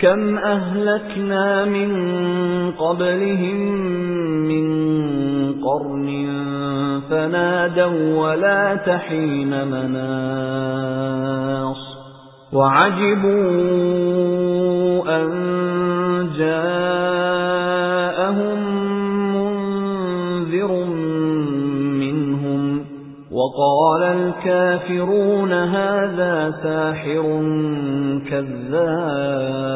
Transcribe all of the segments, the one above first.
كم أهلكنا من قبلهم من قرن فنادوا ولا تحين مناص وعجبوا أن جاءهم منذر منهم وقال الكافرون هذا ساحر كذاب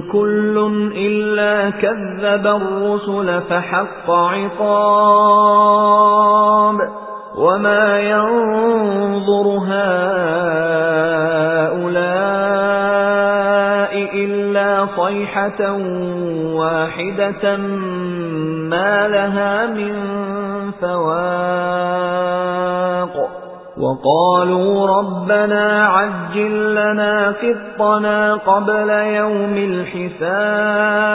كل إلا كذب الرسل فحق عقاب وما ينظر هؤلاء إلا صيحة واحدة ما لها من فواق وقالوا ربنا عجل لنا قطنا قبل يوم الحساب.